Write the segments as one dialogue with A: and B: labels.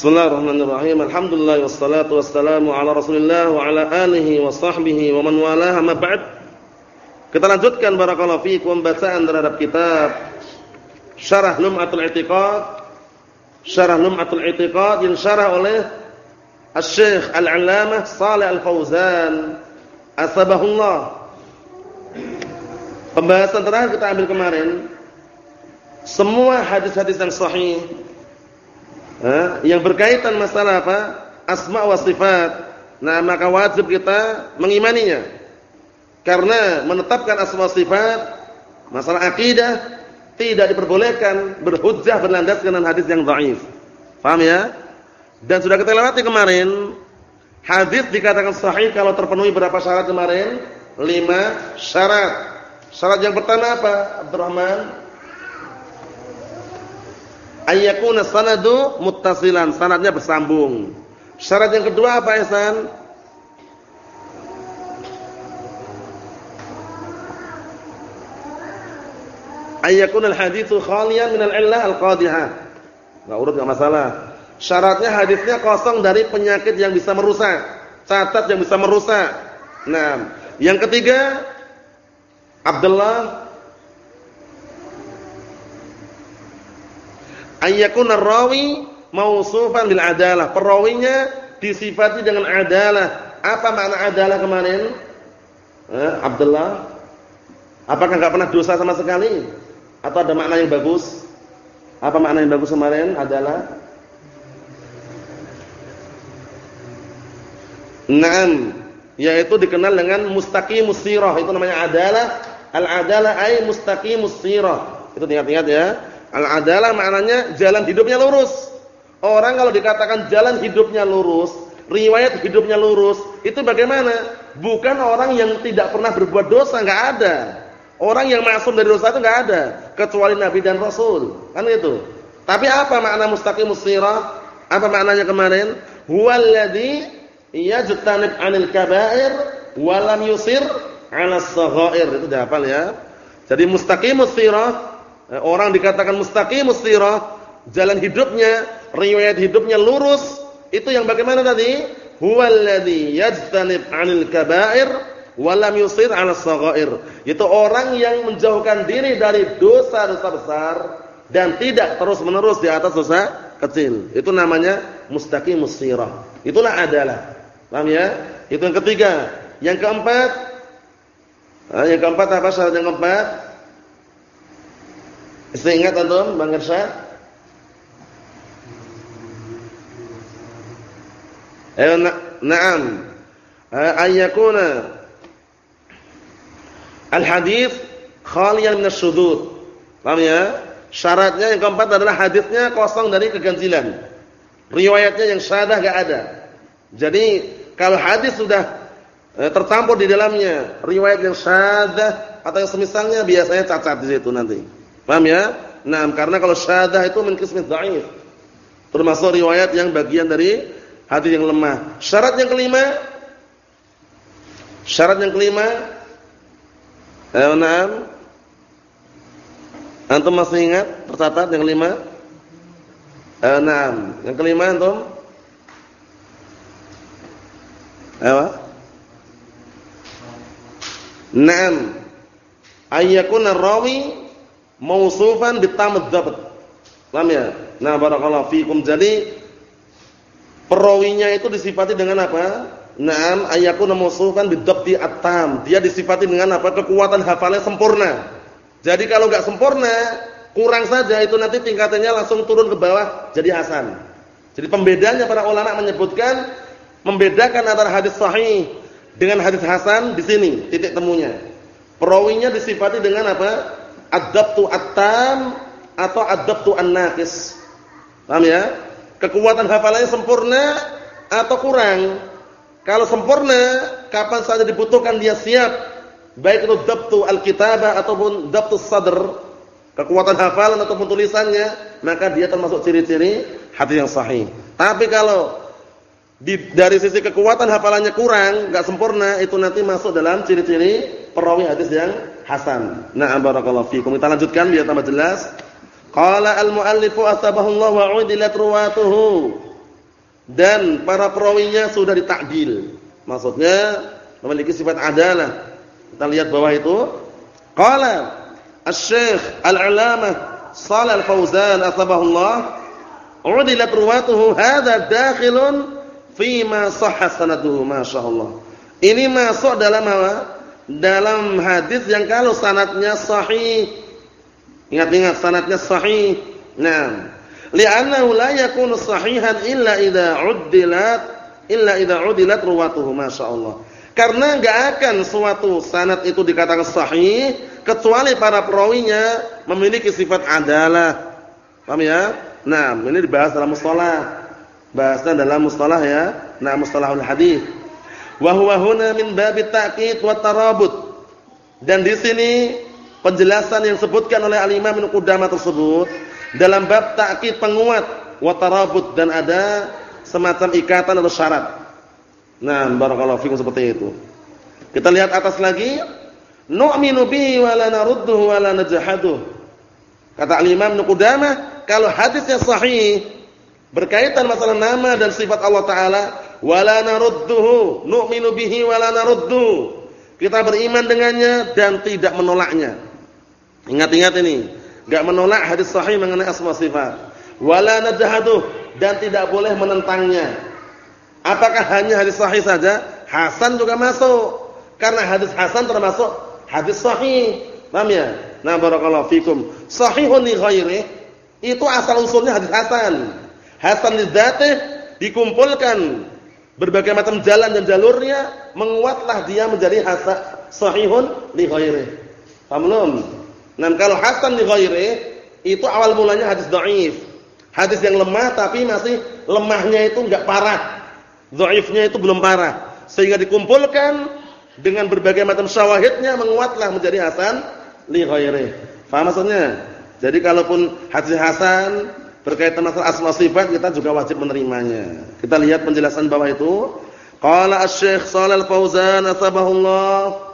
A: Bismillahirrahmanirrahim. Alhamdulillah wassalatu wassalamu ala Rasulillah wa ala alihi wa sahbihi wa man walaha ma ba'd. Kita lanjutkan barakallahu fiikum bacaan terhadap kitab Syarah Lum'atul I'tiqad. Syarah Lum'atul I'tiqad yang syarah oleh Asy-Syaikh Al-'Allamah Shalih Al-Fauzan asbahullah. Pembahasan terakhir kita ambil kemarin semua hadis-hadis yang sahih yang berkaitan masalah apa? Asma wa sifat. Nah, maka wajib kita mengimaninya. Karena menetapkan asma wa sifat masalah akidah tidak diperbolehkan berhujjah berlandaskan dengan hadis yang dhaif. Paham ya? Dan sudah kita lewati kemarin hadis dikatakan sahih kalau terpenuhi berapa syarat kemarin? Lima syarat. Syarat yang pertama apa? Abdurrahman ayyakuna sanadu muttasilan, sanadnya bersambung. Syarat yang kedua apa Ihsan? Ayyakuna al-haditsu khaliyan min al-illah al-qadhihah. Enggak urut enggak masalah. Syaratnya hadisnya kosong dari penyakit yang bisa merusak, cacat yang bisa merusak. Nah, yang ketiga Abdullah ayyakuna rawi mausufan bil adalah. Perawinya disifati dengan adalah. Apa makna adalah kemarin? Eh, Abdullah. Apakah enggak pernah dosa sama sekali? Atau ada makna yang bagus? Apa makna yang bagus kemarin? Adalah Naam, yaitu dikenal dengan mustaqimus sirah. Itu namanya adalah al-adalah ay mustaqimus sirah. Itu ingat-ingat ya. Al-adalah maknanya jalan hidupnya lurus. Orang kalau dikatakan jalan hidupnya lurus, riwayat hidupnya lurus, itu bagaimana? Bukan orang yang tidak pernah berbuat dosa, enggak ada. Orang yang maksum dari dosa itu enggak ada, kecuali Nabi dan Rasul. Kan itu. Tapi apa makna mustaqimus sirah? Apa maknanya kemarin? Huwallazi yajtanib 'anil kaba'ir wa lam yusir 'ala as-saghair. Itu dihafal ya. Jadi mustaqimus sirah orang dikatakan mustaqimus sirah, jalan hidupnya, riwayat hidupnya lurus, itu yang bagaimana tadi? Huwallazi yajtanib 'anil kaba'ir wa lam yusir 'ala saghair. Itu orang yang menjauhkan diri dari dosa-dosa besar dan tidak terus-menerus di atas dosa kecil. Itu namanya mustaqimus sirah. Itulah adalah. Paham ya? Itu yang ketiga. Yang keempat, ah, yang keempat apa syarat yang keempat? Masih ingat antum Bang Irsyad? Ayo na na'am. Ayyakuna al-hadis khaliyan min asy-syudud. Paham ya? Syaratnya yang keempat adalah hadisnya kosong dari keganjilan. Riwayatnya yang syadah enggak ada. Jadi kalau hadis sudah eh, di dalamnya riwayat yang syadah atau yang semisalnya biasanya cacat di situ nanti. Paham ya? Nah, karena kalau syadah itu min qismi dhaif. Termasuk riwayat yang bagian dari hadis yang lemah. Syarat yang kelima Syarat yang kelima Ayo na'am Antum masih ingat tercatat yang kelima? Na'am Yang kelima antum? Ayo Naam Ayyakuna rawi mausufan bitamad dabt. Paham ya? Nah, barakallahu fikum. Jadi perawinya itu disifati dengan apa? Naam ayyakuna mausufan bidabti at-tam. Dia disifati dengan apa? Kekuatan hafalnya sempurna. Jadi kalau enggak sempurna, kurang saja itu nanti tingkatannya langsung turun ke bawah jadi hasan. Jadi pembedanya para ulama menyebutkan membedakan antara hadis sahih dengan hadis hasan di sini titik temunya. Perawinya disifati dengan apa? Adabtu at-tam atau adabtu an-naqis. Paham ya? Kekuatan hafalannya sempurna atau kurang. Kalau sempurna, kapan saja dibutuhkan dia siap. Baik itu dabtu al-kitabah ataupun dabtu sadr, kekuatan hafalan ataupun tulisannya, maka dia termasuk ciri-ciri hadis yang sahih. Tapi kalau di, dari sisi kekuatan hafalannya kurang, enggak sempurna, itu nanti masuk dalam ciri-ciri perawi hadis yang hasan. Na'am barakallahu fikum. Kita lanjutkan biar tambah jelas. Qala al-muallifu asbahullahu wa udilat ruwatuhu. dan para perawinya sudah ditakdil. Maksudnya memiliki sifat adalah. Kita lihat bawah itu. Qala Asy-Syaikh Al-'Alamah Shalal Al-Fauzan atsabahullah udilat ruwatuhu hadza dakhilun fi ma sahha sanaduhu masyaallah. Ini masuk dalam apa? Dalam hadis yang kalau sanadnya sahih. Ingat-ingat sanadnya sahih. Nah, li'annahu la yakunu sahihan illa idza uddilat illa idza udilat ruwatuhu masyaallah karena enggak akan suatu sanad itu dikatakan sahih kecuali para perawinya memiliki sifat adalah. Paham ya? Nah ini dibahas dalam mustalah bahasan dalam mustalah ya. Nah mustalahul hadis wa huwa huna min babit ta'kid wa tarabut dan di sini penjelasan yang disebutkan oleh al-Imam Ibnu Qudamah tersebut dalam bab takkid penguat wa tarabut dan ada semacam ikatan atau syarat. Nah, barakallahu fikum seperti itu. Kita lihat atas lagi, nu'minu bihi wa la narudduhu wa la najhaduh. Kata al-Imam Qudamah, kalau hadisnya sahih berkaitan masalah nama dan sifat Allah taala, wa la narudduhu, nu'minu bihi wa la narudduhu. Kita beriman dengannya dan tidak menolaknya. Ingat-ingat ini. Enggak menolak hadis sahih mengenai asma sifat. Wala najhaduh dan tidak boleh menentangnya. Apakah hanya hadis sahih saja? Hasan juga masuk. Karena hadis hasan termasuk hadis sahih. Paham ya? Nah, barakallahu fikum. Sahihun li ghairi itu asal usulnya hadis hasan. Hasan li dzatih dikumpulkan berbagai macam jalan dan jalurnya menguatlah dia menjadi hasan sahihun li ghairi. Paham belum? Nah, kalau hasan li ghairi itu awal mulanya hadis dhaif. Hadis yang lemah tapi masih lemahnya itu enggak parah. Dhaifnya itu belum parah. Sehingga dikumpulkan dengan berbagai macam syawahidnya menguatlah menjadi hasan li ghairi. Faham maksudnya? Jadi kalaupun hadis hasan berkaitan masalah asma sifat kita juga wajib menerimanya. Kita lihat penjelasan bawah itu. Qala Asy-Syaikh Shalal Fauzan atsabahullah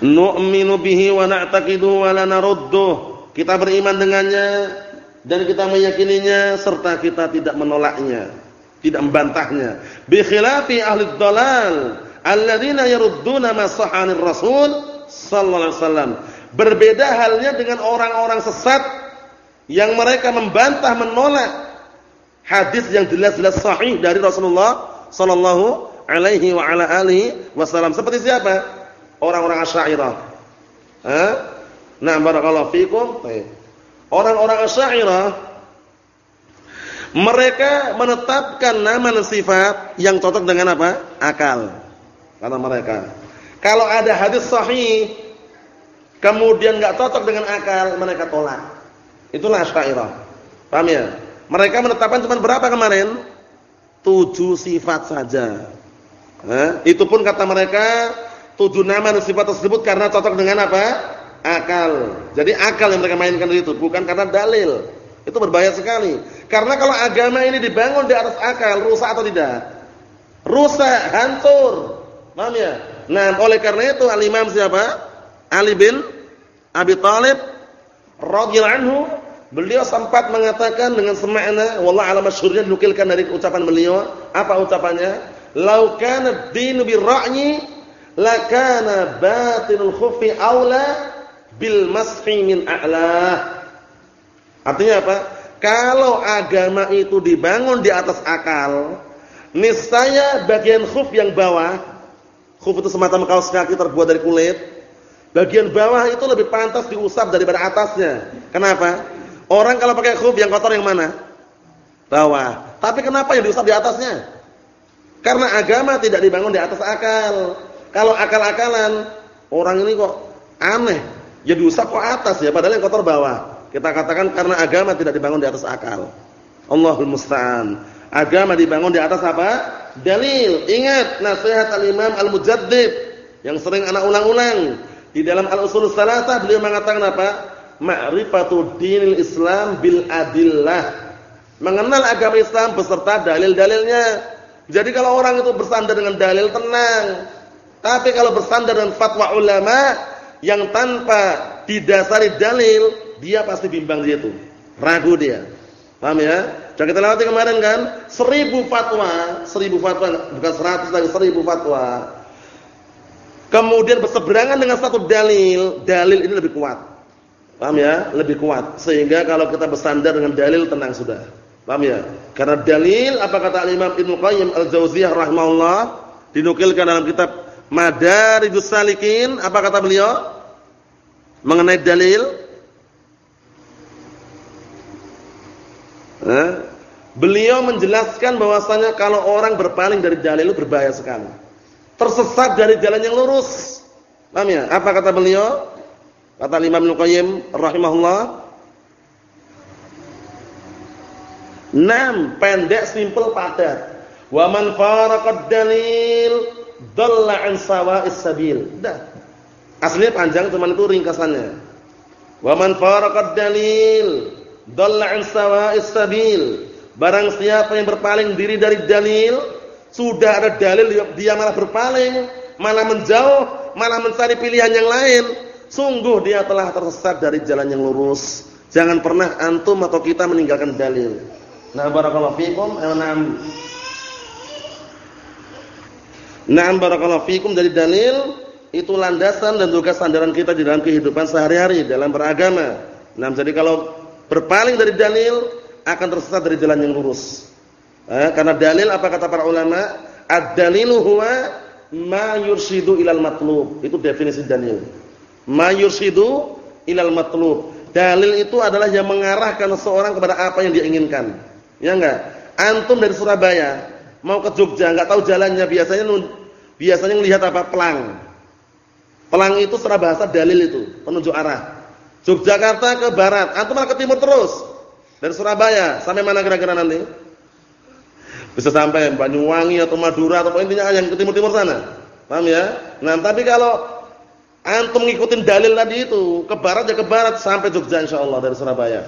A: nu'minu bihi wa na'taqidu wa la narudduh. Kita beriman dengannya dan kita meyakininya serta kita tidak menolaknya, tidak membantahnya. Bi khilafi ahli dhalal alladzina yarudduna ma sahhanir rasul sallallahu alaihi wasallam. Berbeda halnya dengan orang-orang sesat yang mereka membantah menolak hadis yang jelas-jelas sahih dari Rasulullah sallallahu alaihi wa ala alihi wasallam. Seperti siapa? orang-orang Asy'ariyah. Eh? Nah, barakallahu fikum. Orang-orang Asy'ariyah mereka menetapkan nama dan sifat yang cocok dengan apa? Akal. Kata mereka. Kalau ada hadis sahih kemudian enggak cocok dengan akal, mereka tolak. Itulah Asy'ariyah. Paham ya? Mereka menetapkan cuma berapa kemarin? Tujuh sifat saja. Eh? Itu pun kata mereka tujuh nama dan sifat tersebut karena cocok dengan apa? Akal. Jadi akal yang mereka mainkan itu, bukan karena dalil. Itu berbahaya sekali. Karena kalau agama ini dibangun di atas akal, rusak atau tidak? Rusak, hancur. Paham ya? Nah, oleh karena itu al-Imam siapa? Ali bin Abi Thalib radhiyallahu anhu, beliau sempat mengatakan dengan semakna, wallah alam masyhurnya dinukilkan dari ucapan beliau. Apa ucapannya? Lau kana ad-dinu bir-ra'yi lakana batinul khufi aula bil mashi min a'la. Artinya apa? Kalau agama itu dibangun di atas akal, niscaya bagian khuf yang bawah, khuf itu semacam kaos kaki terbuat dari kulit, bagian bawah itu lebih pantas diusap daripada atasnya. Kenapa? Orang kalau pakai khuf yang kotor yang mana? Bawah. Tapi kenapa yang diusap di atasnya? Karena agama tidak dibangun di atas akal. Kalau akal-akalan, orang ini kok aneh. Ya diusap kok atas ya, padahal yang kotor bawah. Kita katakan karena agama tidak dibangun di atas akal. Allahul musta'an. Agama dibangun di atas apa? Dalil. Ingat nasihat al-Imam Al-Mujaddid yang sering anak ulang-ulang. Di dalam Al-Usul Salasah beliau mengatakan apa? Ma'rifatu dinil Islam bil adillah. Mengenal agama Islam beserta dalil-dalilnya. Jadi kalau orang itu bersandar dengan dalil tenang, tapi kalau bersandar dengan fatwa ulama yang tanpa didasari dalil, dia pasti bimbang dia itu. Ragu dia. Paham ya? Sudah kita lewati kemarin kan? Seribu fatwa, seribu fatwa, bukan seratus lagi, seribu fatwa. Kemudian berseberangan dengan satu dalil, dalil ini lebih kuat. Paham ya? Lebih kuat. Sehingga kalau kita bersandar dengan dalil tenang sudah. Paham ya? Karena dalil apa kata Imam Ibnu Qayyim Al-Jauziyah rahimahullah dinukilkan dalam kitab Madarijus Salikin, apa kata beliau? Mengenai dalil Eh? Beliau menjelaskan bahwasanya kalau orang berpaling dari jalan itu berbahaya sekali. Tersesat dari jalan yang lurus. Paham ya? Apa kata beliau? Kata Imam Ibnu Qayyim rahimahullah. Nam, pendek, simpel, padat. Wa man faraqad dalil dhalla an sawa'is sabil. Dah. Aslinya panjang cuman itu ringkasannya. Wa man faraqad dalil Dalla an sawa'is sabil. Barang siapa yang berpaling diri dari dalil, sudah ada dalil dia malah berpaling, malah menjauh, malah mencari pilihan yang lain, sungguh dia telah tersesat dari jalan yang lurus. Jangan pernah antum atau kita meninggalkan dalil. Nah, barakallahu fikum. Naam. Naam barakallahu fikum dari dalil itu landasan dan juga sandaran kita di dalam kehidupan sehari-hari dalam beragama. Nah, jadi kalau berpaling dari dalil akan tersesat dari jalan yang lurus. Eh, karena dalil apa kata para ulama? Ad-dalilu huwa ma yurshidu ilal matlub. Itu definisi dalil. Ma yurshidu ilal matlub. Dalil itu adalah yang mengarahkan seseorang kepada apa yang dia inginkan. Ya enggak? Antum dari Surabaya mau ke Jogja, enggak tahu jalannya, biasanya biasanya melihat apa? Pelang. Pelang itu secara bahasa dalil itu, penunjuk arah. Yogyakarta ke barat, antum malah ke timur terus. Dari Surabaya sampai mana kira-kira nanti? Bisa sampai Banyuwangi atau Madura atau intinya yang ke timur-timur sana. Paham ya? Nah, tapi kalau antum ngikutin dalil tadi itu, ke barat ya ke barat sampai Jogja insyaallah dari Surabaya.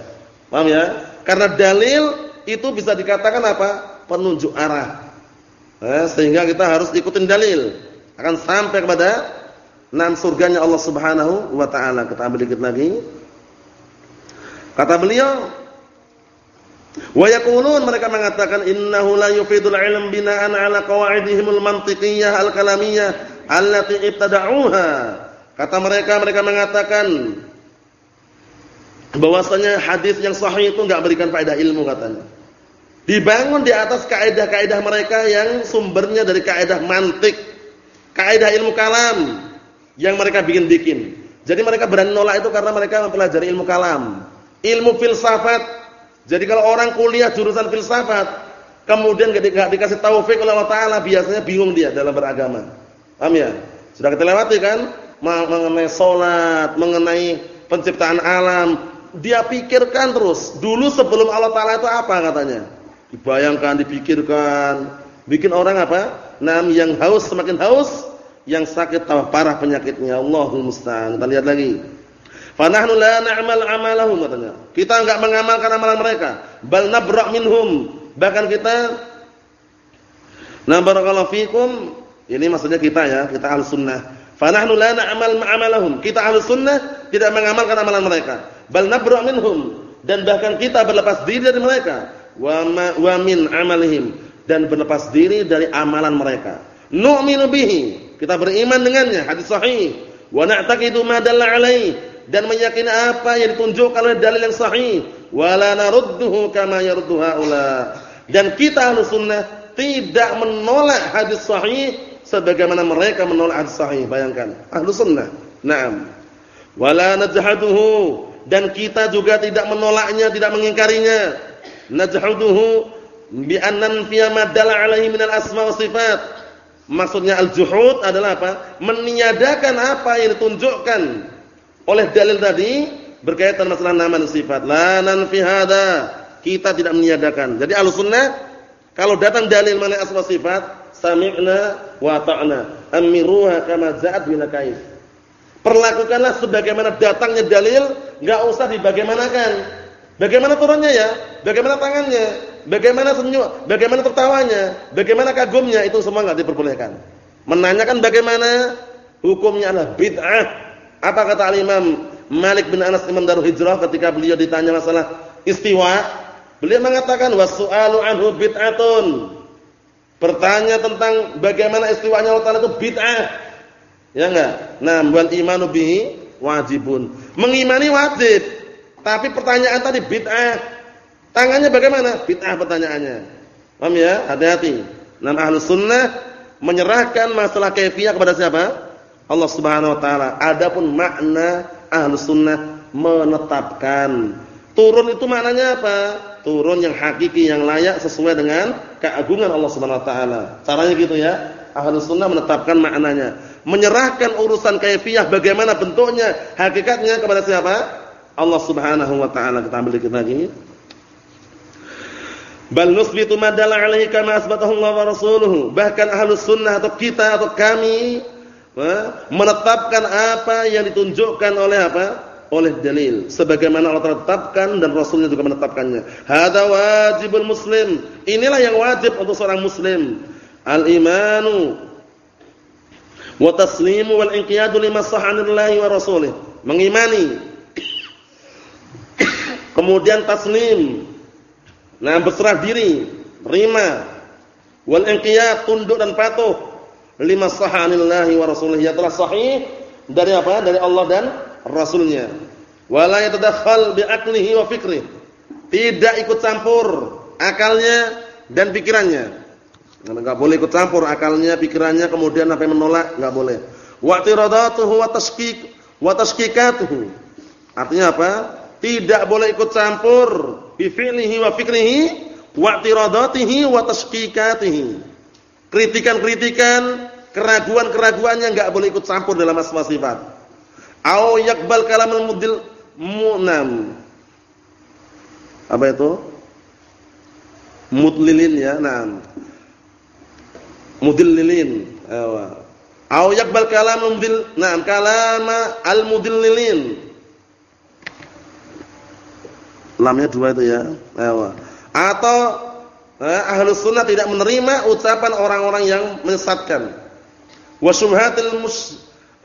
A: Paham ya? Karena dalil itu bisa dikatakan apa? Penunjuk arah. Eh, sehingga kita harus ikutin dalil. Akan sampai kepada Nam surganya Allah Subhanahu wa taala. Kita ambil dikit lagi. Kata beliau, wa yaqulun mereka mengatakan innahu la yufidul ilm bina'an 'ala qawaidihimul mantiqiyyah al-kalamiyyah allati ibtada'uha. Kata mereka mereka mengatakan bahwasanya hadis yang sahih itu enggak berikan faedah ilmu katanya. Dibangun di atas kaidah-kaidah mereka yang sumbernya dari kaidah mantik, kaidah ilmu kalam yang mereka bikin-bikin. Jadi mereka berani nolak itu karena mereka mempelajari ilmu kalam, ilmu filsafat. Jadi kalau orang kuliah jurusan filsafat, kemudian enggak dikasih taufik oleh Allah taala, biasanya bingung dia dalam beragama. Paham ya? Sudah kita lewati kan mengenai salat, mengenai penciptaan alam, dia pikirkan terus. Dulu sebelum Allah taala itu apa katanya? Dibayangkan, dipikirkan, bikin orang apa? Nam yang haus semakin haus, yang sakit tambah parah penyakitnya. Allahul musta'an. Kita lihat lagi. Fa nahnu la na'mal 'amalahum katanya. Kita enggak mengamalkan amalan mereka, bal nabra' minhum. Bahkan kita Na barakallahu fikum, ini maksudnya kita ya, kita Ahlus Sunnah. Fa nahnu la na'mal ma'amalahum. Kita Ahlus Sunnah tidak mengamalkan amalan mereka, bal nabra' minhum dan bahkan kita berlepas diri dari mereka. Wa ma, wa min amalihim dan berlepas diri dari amalan mereka. Nu'minu bihi kita beriman dengannya, hadis sahih. Wa na'taqidu ma dalla alaihi dan meyakini apa yang ditunjukkan oleh dalil yang sahih. Wa la narudduhu kama yaruddu haula. Dan kita Ahlus Sunnah tidak menolak hadis sahih sebagaimana mereka menolak hadis sahih. Bayangkan, Ahlus Sunnah. Naam. Wa la najhaduhu dan kita juga tidak menolaknya, tidak mengingkarinya. Najhaduhu bi annan fi ma dalla alaihi min al-asma wa sifat Maksudnya al-juhud adalah apa? Meniadakan apa yang ditunjukkan oleh dalil tadi berkaitan masalah nama dan sifat. La nanfi. Kita tidak meniadakan. Jadi al-sunnah kalau datang dalil mengenai asma sifat, sami'na wa ta'na. Amiruha kama za'at bila kaif. Perlakukanlah sebagaimana datangnya dalil, enggak usah dibagaimanakan. Bagaimana turunnya ya? Bagaimana tangannya? bagaimana senyum, bagaimana tertawanya, bagaimana kagumnya itu semua enggak diperbolehkan. Menanyakan bagaimana hukumnya adalah bid'ah. Apa kata Al-Imam Malik bin Anas Imam Darul Hijrah ketika beliau ditanya masalah istiwa? Beliau mengatakan wasu'alu anhu bid'atun. Bertanya tentang bagaimana istiwanya Allah Taala itu bid'ah. Ya enggak? Nah, wal imanu bihi wajibun. Mengimani wajib. Tapi pertanyaan tadi bid'ah. Tangannya bagaimana? Bid'ah pertanyaannya. Paham ya? Hati-hati. Nah, ahlus sunnah menyerahkan masalah kaifiyah kepada siapa? Allah Subhanahu wa taala. Adapun makna ahlus sunnah menetapkan. Turun itu maknanya apa? Turun yang hakiki yang layak sesuai dengan keagungan Allah Subhanahu wa taala. Caranya gitu ya. Ahlus sunnah menetapkan maknanya. Menyerahkan urusan kaifiyah bagaimana bentuknya, hakikatnya kepada siapa? Allah Subhanahu wa taala. Kita ambil dikit lagi. Bal nusbitu ma dalla alaihi kama asbatahu Allah wa rasuluhu. Bahkan ahlus sunnah atau kita atau kami menetapkan apa yang ditunjukkan oleh apa? Oleh dalil sebagaimana Allah tetapkan dan Rasulnya juga menetapkannya. Hada wajibul muslim. Inilah yang wajib untuk seorang muslim. Al-imanu wa taslimu wal inqiyadu lima sahhanillahi wa rasulih. Mengimani. Kemudian taslim. Nah, berserah diri, terima. Wal inqiyad tunduk dan patuh lima sahhanillahi wa rasulih. Ya telah sahih dari apa? Dari Allah dan rasulnya. Wala yatadakhal bi'aqlihi wa fikri. Tidak ikut campur akalnya dan pikirannya. Enggak boleh ikut campur akalnya, pikirannya kemudian yang menolak, enggak boleh. Wa tiradatuhu wa tashkik wa tashkikatuhu. Artinya apa? Tidak boleh ikut campur bi fi'lihi wa fikrihi wa tiradatihi wa tashkikatihi. Kritikan-kritikan, keraguan-keraguannya enggak boleh ikut campur dalam masalah sifat. Au yakbal kalamul mudil mu'nam. Apa itu? Mudlilin ya, nah. Mudillilin. Au yakbal kalamul mudil, nah, kalama al-mudillilin. Lamnya dua itu ya. Awa. Atau eh, ahlus sunnah tidak menerima ucapan orang-orang yang menyesatkan. Wa syubhatil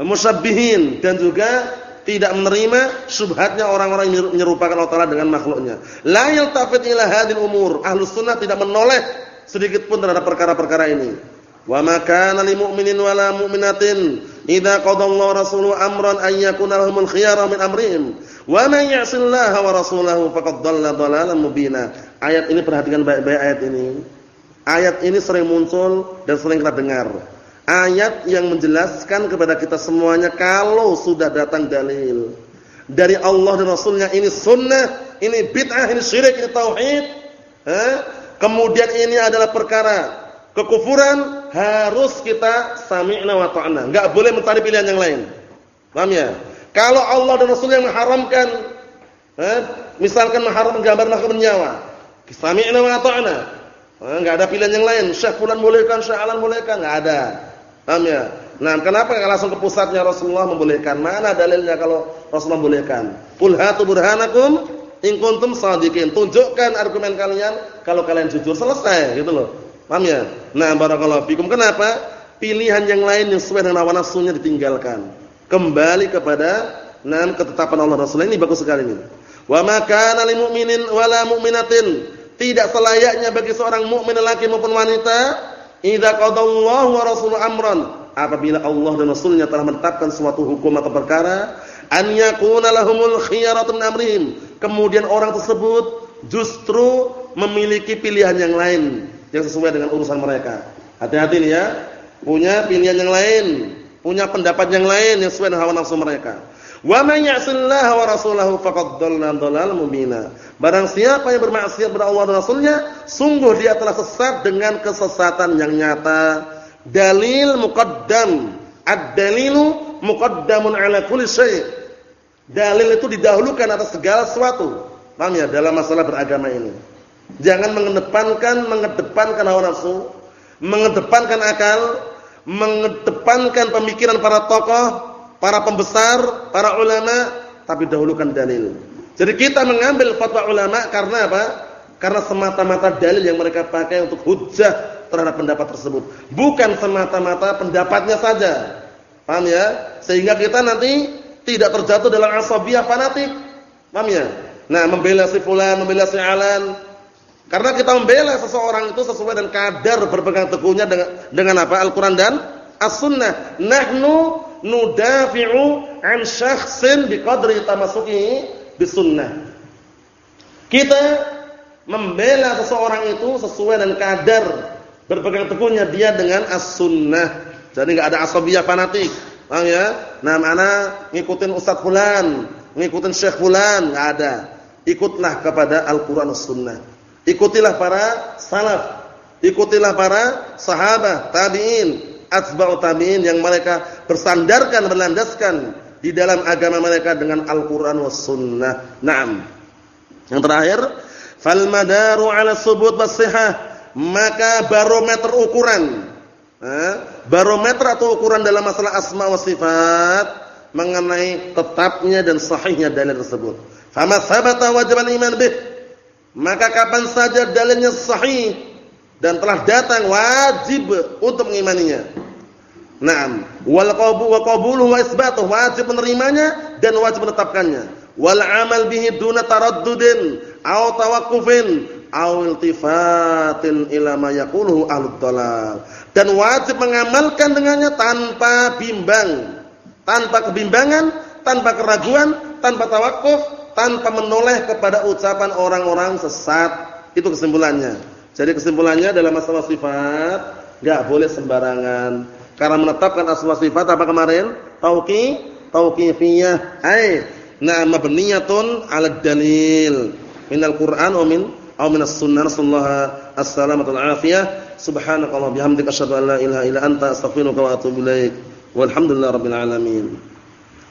A: musabbihin dan juga tidak menerima subhatnya orang-orang yang menyerupakan Allah Taala dengan makhluknya. La yaltafit ila hadil umur. Ahlus sunnah tidak menoleh sedikit pun terhadap perkara-perkara ini. Wa ma kana lil mu'minin wala mu'minatin idza qadallahu rasuluhu amran ay yakuna lahumul khiyara min amrihim. Wa man ya'sillaha wa rasulahu faqad dhalla dhalalan mubina. Ayat ini perhatikan baik-baik ayat ini. Ayat ini sering muncul dan sering kita dengar ayat yang menjelaskan kepada kita semuanya kalau sudah datang dalil dari Allah dan Rasulnya ini sunnah, ini bid'ah, ini syirik, ini tauhid. Kemudian ini adalah perkara kekufuran, harus kita sami'na wa ta'na. Enggak boleh mencari pilihan yang lain. Paham ya? Kalau Allah dan Rasul yang mengharamkan eh? misalkan mengharamkan gambar makhluk nyawa, sami'na wa ta'na. Enggak ada pilihan yang lain. Syekh fulan bolehkan, Syekh alan bolehkan, enggak ada. Paham ya? Nah, kenapa enggak langsung ke pusatnya Rasulullah membolehkan? Mana dalilnya kalau Rasulullah membolehkan? Qul hatu burhanakum in kuntum shadiqin. Tunjukkan argumen kalian kalau kalian jujur. Selesai, gitu loh. Paham ya? Nah, barakallahu fikum. Kenapa? Pilihan yang lain yang sesuai dengan hawa nafsunya ditinggalkan. Kembali kepada nan ketetapan Allah Rasul ini bagus sekali ini. Wa ma kana lil mu'minin wala mu'minatin. Tidak selayaknya bagi seorang mukmin laki maupun wanita Idza qadallahu wa rasuluhu amran, apabila Allah dan Rasulnya telah menetapkan suatu hukum atau perkara, an yakuna lahumul khiyaratu min amrihim. Kemudian orang tersebut justru memiliki pilihan yang lain yang sesuai dengan urusan mereka. Hati-hati nih ya, punya pilihan yang lain, punya pendapat yang lain yang sesuai dengan hawa nafsu mereka. Wa may ya'sillaha wa rasulahu faqad dhalla dhalalan mubina. Barang siapa yang bermaksiat kepada Allah dan Rasulnya, sungguh dia telah sesat dengan kesesatan yang nyata. Dalil muqaddam. Ad-dalilu muqaddamun ala kulli syai'. Dalil itu didahulukan atas segala sesuatu. Paham ya dalam masalah beragama ini. Jangan mengedepankan mengedepankan hawa nafsu, mengedepankan akal, mengedepankan pemikiran para tokoh para pembesar, para ulama, tapi dahulukan dalil. Jadi kita mengambil fatwa ulama karena apa? Karena semata-mata dalil yang mereka pakai untuk hujah terhadap pendapat tersebut. Bukan semata-mata pendapatnya saja. Paham ya? Sehingga kita nanti tidak terjatuh dalam asabiyah fanatik. Paham ya? Nah, membela si fulan, membela si alan, Karena kita membela seseorang itu sesuai dengan kadar berpegang teguhnya dengan dengan apa? Al-Qur'an dan As-Sunnah. Nahnu nudafi'u an syakhsin biqadri tamasuki bisunnah. Kita membela seseorang itu sesuai dengan kadar berpegang teguhnya dia dengan as-sunnah. Jadi enggak ada asabiyah fanatik. Paham ya? Nah, mana ngikutin ustaz fulan, ngikutin syekh fulan, enggak ada. Ikutlah kepada Al-Qur'an as-sunnah. Ikutilah para salaf. Ikutilah para sahabat, tabi'in, atba'u tabi'in yang mereka bersandarkan, berlandaskan di dalam agama mereka dengan Al-Qur'an was sunnah. Naam. Yang terakhir, fal madaru 'ala subut. Maka barometer ukuran barometer atau ukuran dalam masalah asma wa sifat mengenai tetapnya dan sahihnya dalil tersebut. Fama sabata wajib iman bih maka kapan saja dalilnya sahih dan telah datang wajib untuk mengimaninya. Naam, wal qabul wa qabuluhu wa wajib menerimanya dan wajib menetapkannya. Wal amal bihi duna taraddudin aw tawaqqufin aw iltifatin ila ma yaquluhu ahlud dalal. Dan wajib mengamalkan dengannya tanpa bimbang, tanpa kebimbangan, tanpa keraguan, tanpa tawakuf tanpa menoleh kepada ucapan orang-orang sesat. Itu kesimpulannya. Jadi kesimpulannya dalam masalah sifat enggak boleh sembarangan. Karena menetapkan asma sifat apa kemarin? Tauqi, tauqifiyah. Ai, na mabniyatun 'ala dalil minal Qur'an wa min aw minas sunnah. Sallallahu as-salamatu al-afiyah. Subhanakallah bihamdika asyhadu an la ilaha illa anta astaghfiruka wa atubu ilaik. Walhamdulillahirabbil alamin.